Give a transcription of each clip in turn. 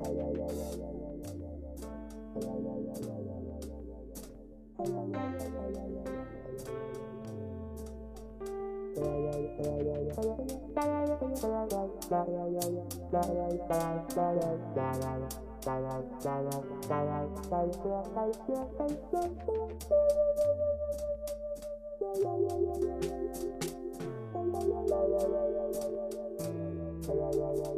Yeah, yeah, yeah.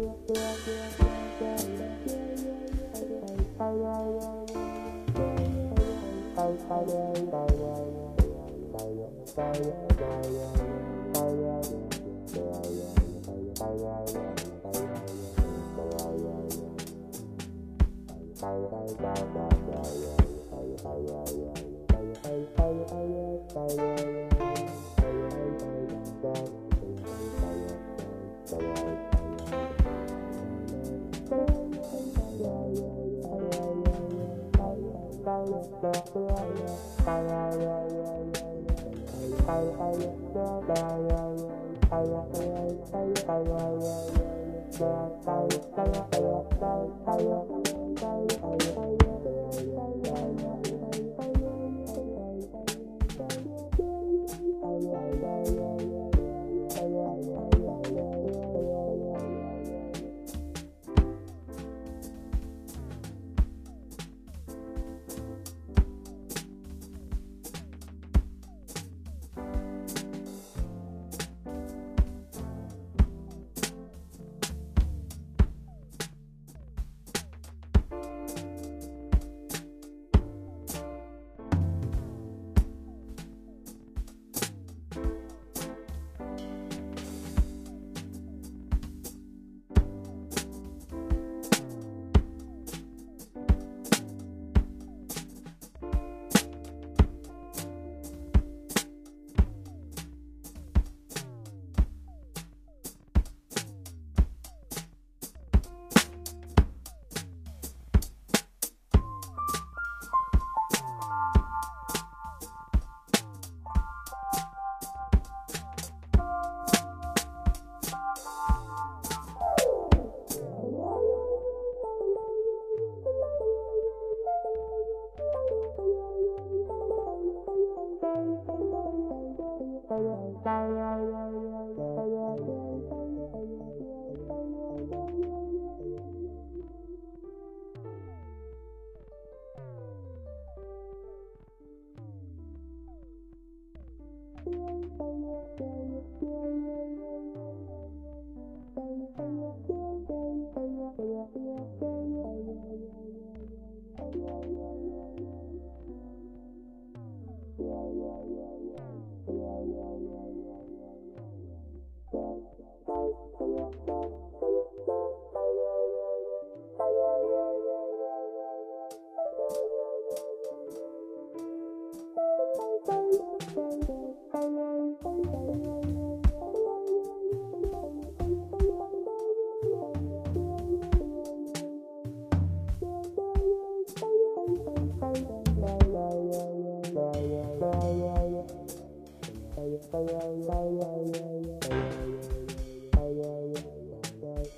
Bye.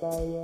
Bye.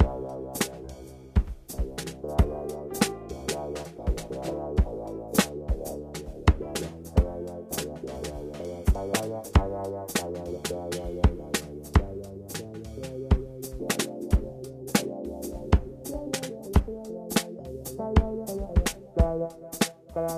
Thank